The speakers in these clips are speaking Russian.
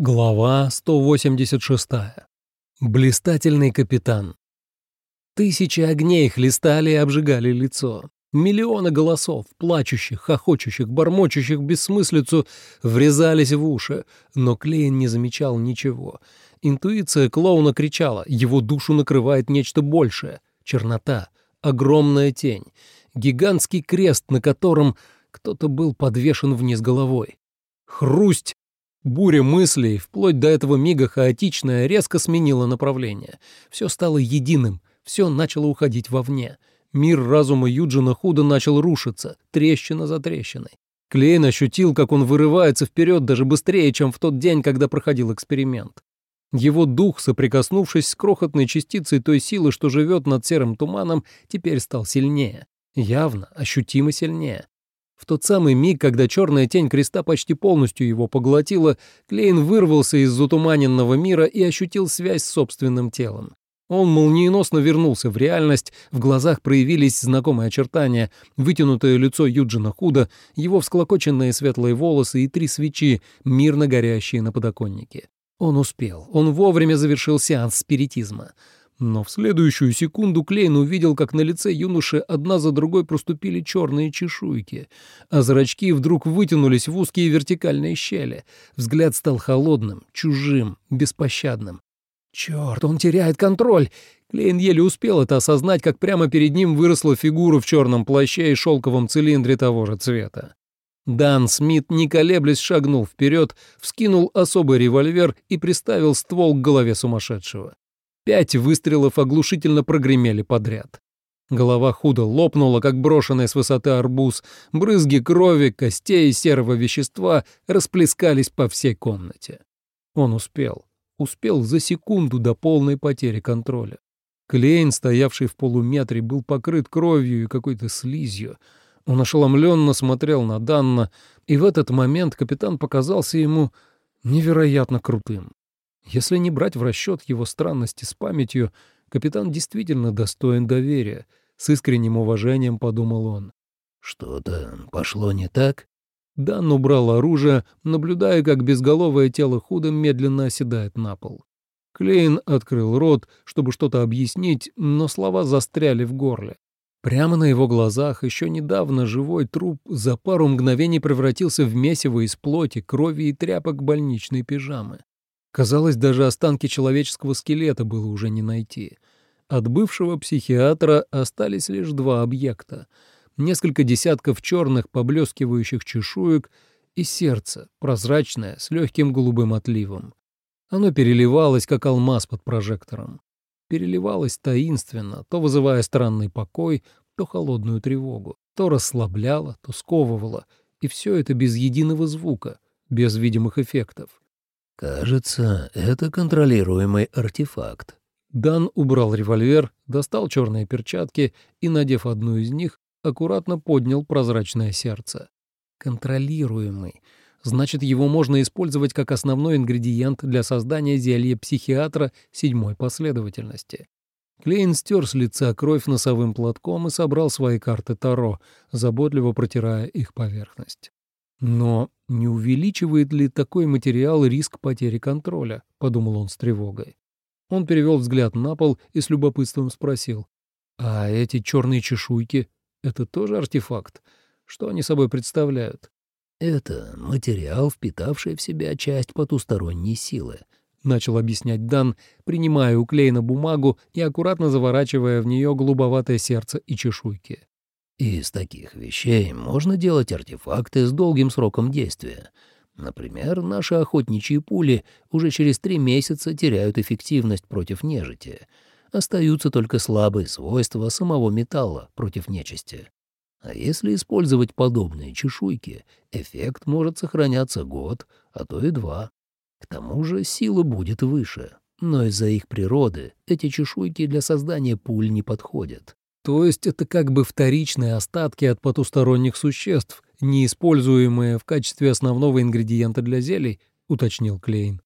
Глава 186. Блистательный капитан. Тысячи огней хлестали и обжигали лицо. Миллионы голосов, плачущих, хохочущих, бормочущих бессмыслицу, врезались в уши, но Клейн не замечал ничего. Интуиция клоуна кричала, его душу накрывает нечто большее — чернота, огромная тень, гигантский крест, на котором кто-то был подвешен вниз головой. Хрусть Буря мыслей, вплоть до этого мига хаотичная, резко сменила направление. Все стало единым, все начало уходить вовне. Мир разума Юджина Худа начал рушиться, трещина за трещиной. Клейн ощутил, как он вырывается вперед даже быстрее, чем в тот день, когда проходил эксперимент. Его дух, соприкоснувшись с крохотной частицей той силы, что живет над серым туманом, теперь стал сильнее. Явно, ощутимо сильнее. В тот самый миг, когда черная тень креста почти полностью его поглотила, Клейн вырвался из затуманенного мира и ощутил связь с собственным телом. Он молниеносно вернулся в реальность, в глазах проявились знакомые очертания, вытянутое лицо Юджина Худа, его всклокоченные светлые волосы и три свечи, мирно горящие на подоконнике. Он успел, он вовремя завершил сеанс спиритизма. Но в следующую секунду Клейн увидел, как на лице юноши одна за другой проступили черные чешуйки, а зрачки вдруг вытянулись в узкие вертикальные щели. Взгляд стал холодным, чужим, беспощадным. «Черт, он теряет контроль!» Клейн еле успел это осознать, как прямо перед ним выросла фигура в черном плаще и шелковом цилиндре того же цвета. Дан Смит, не колеблясь, шагнул вперед, вскинул особый револьвер и приставил ствол к голове сумасшедшего. Пять выстрелов оглушительно прогремели подряд. Голова худо лопнула, как брошенный с высоты арбуз. Брызги крови, костей и серого вещества расплескались по всей комнате. Он успел. Успел за секунду до полной потери контроля. Клейн, стоявший в полуметре, был покрыт кровью и какой-то слизью. Он ошеломленно смотрел на Данна, и в этот момент капитан показался ему невероятно крутым. Если не брать в расчет его странности с памятью, капитан действительно достоин доверия, с искренним уважением подумал он. «Что-то пошло не так?» Дан убрал оружие, наблюдая, как безголовое тело худо медленно оседает на пол. Клейн открыл рот, чтобы что-то объяснить, но слова застряли в горле. Прямо на его глазах еще недавно живой труп за пару мгновений превратился в месиво из плоти, крови и тряпок больничной пижамы. Казалось, даже останки человеческого скелета было уже не найти. От бывшего психиатра остались лишь два объекта. Несколько десятков черных поблескивающих чешуек и сердце, прозрачное, с легким голубым отливом. Оно переливалось, как алмаз под прожектором. Переливалось таинственно, то вызывая странный покой, то холодную тревогу, то расслабляло, то сковывало, и все это без единого звука, без видимых эффектов. «Кажется, это контролируемый артефакт». Дан убрал револьвер, достал черные перчатки и, надев одну из них, аккуратно поднял прозрачное сердце. «Контролируемый. Значит, его можно использовать как основной ингредиент для создания зелья психиатра седьмой последовательности». Клейн стер с лица кровь носовым платком и собрал свои карты Таро, заботливо протирая их поверхность. Но не увеличивает ли такой материал риск потери контроля, подумал он с тревогой. Он перевел взгляд на пол и с любопытством спросил, а эти черные чешуйки — это тоже артефакт? Что они собой представляют? Это материал, впитавший в себя часть потусторонней силы, — начал объяснять Дан, принимая у Клейна бумагу и аккуратно заворачивая в нее голубоватое сердце и чешуйки. Из таких вещей можно делать артефакты с долгим сроком действия. Например, наши охотничьи пули уже через три месяца теряют эффективность против нежити. Остаются только слабые свойства самого металла против нечисти. А если использовать подобные чешуйки, эффект может сохраняться год, а то и два. К тому же сила будет выше. Но из-за их природы эти чешуйки для создания пуль не подходят. То есть это как бы вторичные остатки от потусторонних существ, неиспользуемые в качестве основного ингредиента для зелий, уточнил Клейн.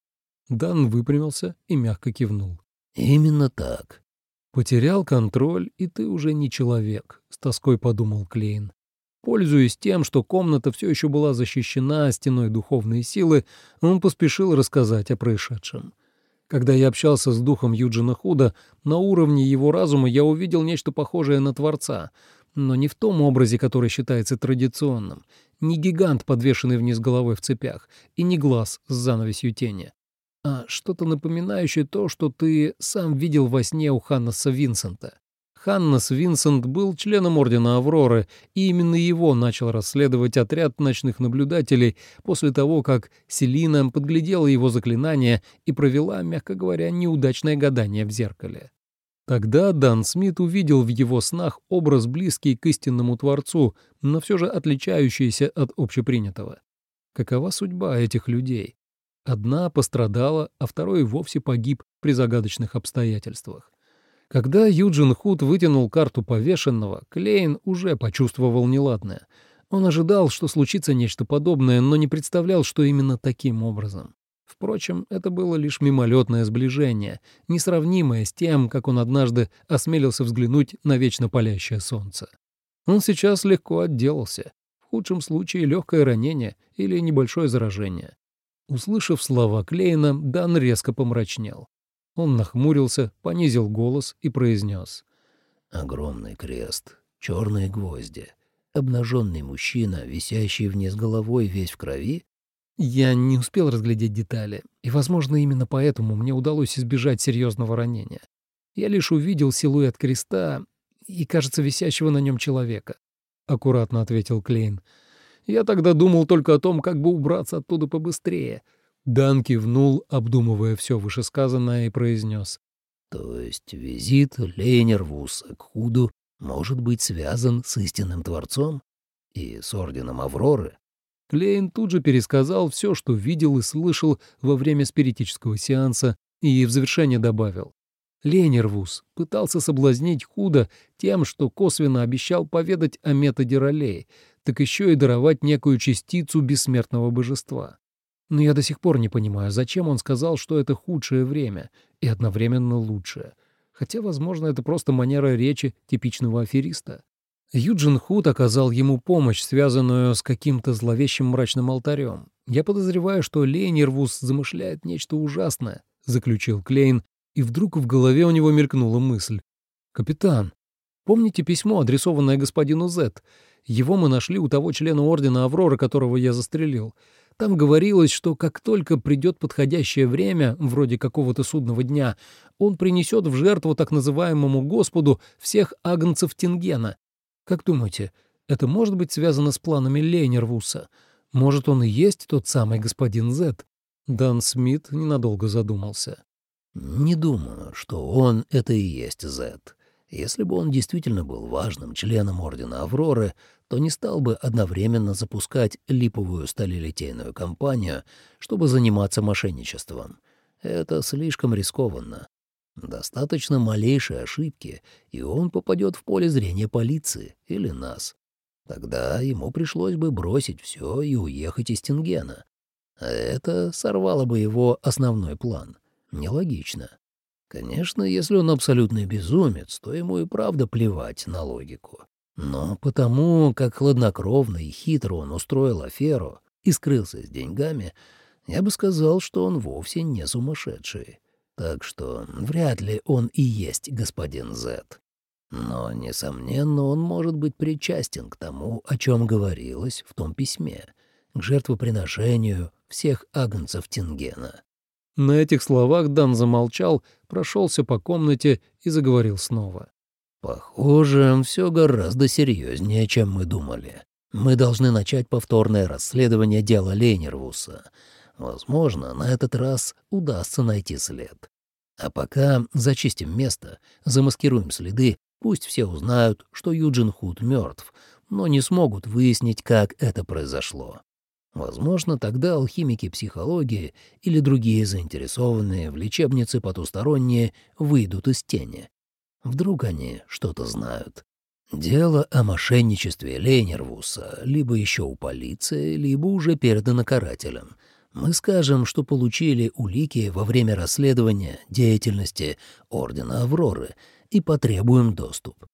Дан выпрямился и мягко кивнул. Именно так. Потерял контроль, и ты уже не человек, с тоской подумал Клейн. Пользуясь тем, что комната все еще была защищена стеной духовной силы, он поспешил рассказать о происшедшем. Когда я общался с духом Юджина Худа, на уровне его разума я увидел нечто похожее на Творца, но не в том образе, который считается традиционным, не гигант, подвешенный вниз головой в цепях, и не глаз с занавесью тени, а что-то напоминающее то, что ты сам видел во сне у Ханнеса Винсента. Ханнес Винсент был членом Ордена Авроры, и именно его начал расследовать отряд ночных наблюдателей после того, как Селина подглядела его заклинание и провела, мягко говоря, неудачное гадание в зеркале. Тогда Дан Смит увидел в его снах образ близкий к истинному Творцу, но все же отличающийся от общепринятого. Какова судьба этих людей? Одна пострадала, а второй вовсе погиб при загадочных обстоятельствах. Когда Юджин Худ вытянул карту повешенного, Клейн уже почувствовал неладное. Он ожидал, что случится нечто подобное, но не представлял, что именно таким образом. Впрочем, это было лишь мимолетное сближение, несравнимое с тем, как он однажды осмелился взглянуть на вечно палящее солнце. Он сейчас легко отделался. В худшем случае легкое ранение или небольшое заражение. Услышав слова Клейна, Дан резко помрачнел. Он нахмурился, понизил голос и произнес. «Огромный крест, черные гвозди, обнаженный мужчина, висящий вниз головой весь в крови?» Я не успел разглядеть детали, и, возможно, именно поэтому мне удалось избежать серьезного ранения. Я лишь увидел силуэт креста и, кажется, висящего на нем человека. Аккуратно ответил Клейн. Я тогда думал только о том, как бы убраться оттуда побыстрее — Дан кивнул, обдумывая все вышесказанное, и произнес. «То есть визит Лейнервуса к Худу может быть связан с истинным Творцом и с Орденом Авроры?» Клейн тут же пересказал все, что видел и слышал во время спиритического сеанса, и в завершение добавил. Лейнервус пытался соблазнить Худа тем, что косвенно обещал поведать о методе ролей, так еще и даровать некую частицу бессмертного божества. Но я до сих пор не понимаю, зачем он сказал, что это худшее время и одновременно лучшее. Хотя, возможно, это просто манера речи типичного афериста. Юджин Худ оказал ему помощь, связанную с каким-то зловещим мрачным алтарем. Я подозреваю, что Лейнервус замышляет нечто ужасное, — заключил Клейн, и вдруг в голове у него мелькнула мысль. «Капитан, помните письмо, адресованное господину Зет? Его мы нашли у того члена Ордена Аврора, которого я застрелил. Там говорилось, что как только придет подходящее время, вроде какого-то судного дня, он принесет в жертву так называемому Господу всех агнцев Тингена. Как думаете, это может быть связано с планами Лейнервуса? Может, он и есть тот самый господин Зет? Дан Смит ненадолго задумался. «Не думаю, что он — это и есть Зет. Если бы он действительно был важным членом Ордена Авроры, то не стал бы одновременно запускать липовую сталелитейную компанию, чтобы заниматься мошенничеством. Это слишком рискованно. Достаточно малейшей ошибки, и он попадет в поле зрения полиции или нас. Тогда ему пришлось бы бросить все и уехать из Тингена. А это сорвало бы его основной план. Нелогично. Конечно, если он абсолютный безумец, то ему и правда плевать на логику. Но потому, как хладнокровно и хитро он устроил аферу и скрылся с деньгами, я бы сказал, что он вовсе не сумасшедший. Так что вряд ли он и есть господин Зет. Но, несомненно, он может быть причастен к тому, о чем говорилось в том письме, к жертвоприношению всех агнцев Тингена. На этих словах Дан замолчал, прошелся по комнате и заговорил снова. Похоже, все гораздо серьезнее, чем мы думали. Мы должны начать повторное расследование дела Лейнервуса. Возможно, на этот раз удастся найти след. А пока зачистим место, замаскируем следы, пусть все узнают, что Юджин Худ мертв, но не смогут выяснить, как это произошло. Возможно, тогда алхимики психологии или другие заинтересованные в лечебнице потусторонние выйдут из тени. Вдруг они что-то знают. Дело о мошенничестве Лейнервуса либо еще у полиции, либо уже передано карателям. Мы скажем, что получили улики во время расследования деятельности Ордена Авроры и потребуем доступ.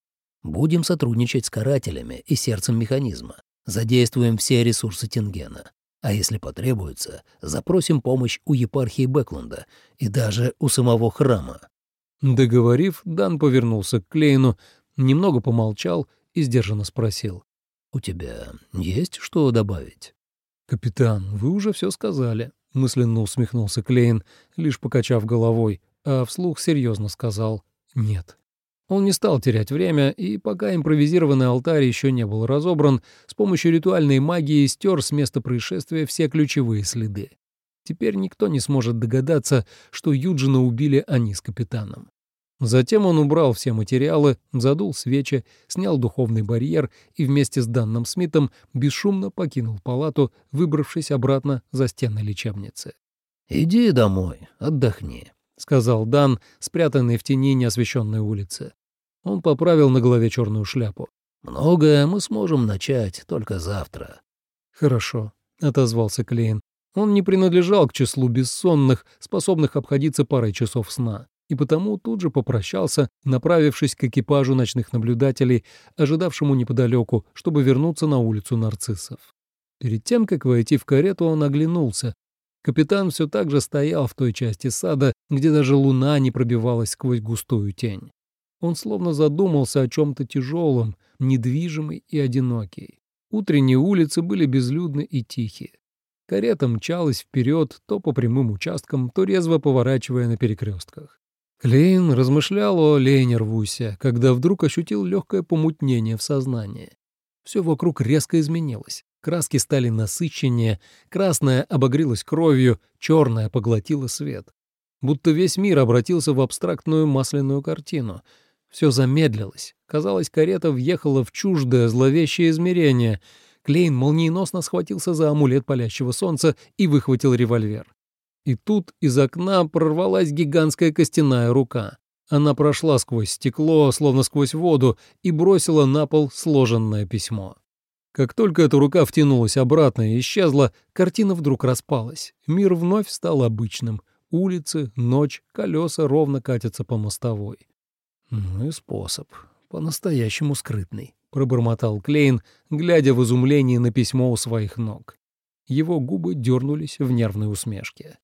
Будем сотрудничать с карателями и сердцем механизма. Задействуем все ресурсы Тингена. А если потребуется, запросим помощь у епархии Бэклунда и даже у самого храма». Договорив, Дан повернулся к Клейну, немного помолчал и сдержанно спросил. «У тебя есть что добавить?» «Капитан, вы уже все сказали», — мысленно усмехнулся Клейн, лишь покачав головой, а вслух серьезно сказал «нет». Он не стал терять время, и пока импровизированный алтарь еще не был разобран, с помощью ритуальной магии стер с места происшествия все ключевые следы. Теперь никто не сможет догадаться, что Юджина убили они с капитаном. Затем он убрал все материалы, задул свечи, снял духовный барьер и вместе с Данным Смитом бесшумно покинул палату, выбравшись обратно за стены лечебницы. «Иди домой, отдохни», — сказал Дан, спрятанный в тени неосвещенной улицы. Он поправил на голове черную шляпу. «Многое мы сможем начать только завтра». «Хорошо», — отозвался Клейн. Он не принадлежал к числу бессонных, способных обходиться парой часов сна, и потому тут же попрощался, направившись к экипажу ночных наблюдателей, ожидавшему неподалеку, чтобы вернуться на улицу нарциссов. Перед тем, как войти в карету, он оглянулся. Капитан все так же стоял в той части сада, где даже луна не пробивалась сквозь густую тень. Он словно задумался о чем-то тяжелом, недвижимый и одинокий. Утренние улицы были безлюдны и тихие. Карета мчалась вперед то по прямым участкам, то резво поворачивая на перекрестках. Клейн размышлял о Лейнервусе, когда вдруг ощутил легкое помутнение в сознании. Все вокруг резко изменилось. Краски стали насыщеннее, красное обогрелось кровью, черное поглотило свет. Будто весь мир обратился в абстрактную масляную картину — все замедлилось. Казалось, карета въехала в чуждое, зловещее измерение. Клейн молниеносно схватился за амулет палящего солнца и выхватил револьвер. И тут из окна прорвалась гигантская костяная рука. Она прошла сквозь стекло, словно сквозь воду, и бросила на пол сложенное письмо. Как только эта рука втянулась обратно и исчезла, картина вдруг распалась. Мир вновь стал обычным. Улицы, ночь, колеса ровно катятся по мостовой. «Ну и способ. По-настоящему скрытный», — пробормотал Клейн, глядя в изумлении на письмо у своих ног. Его губы дернулись в нервной усмешке.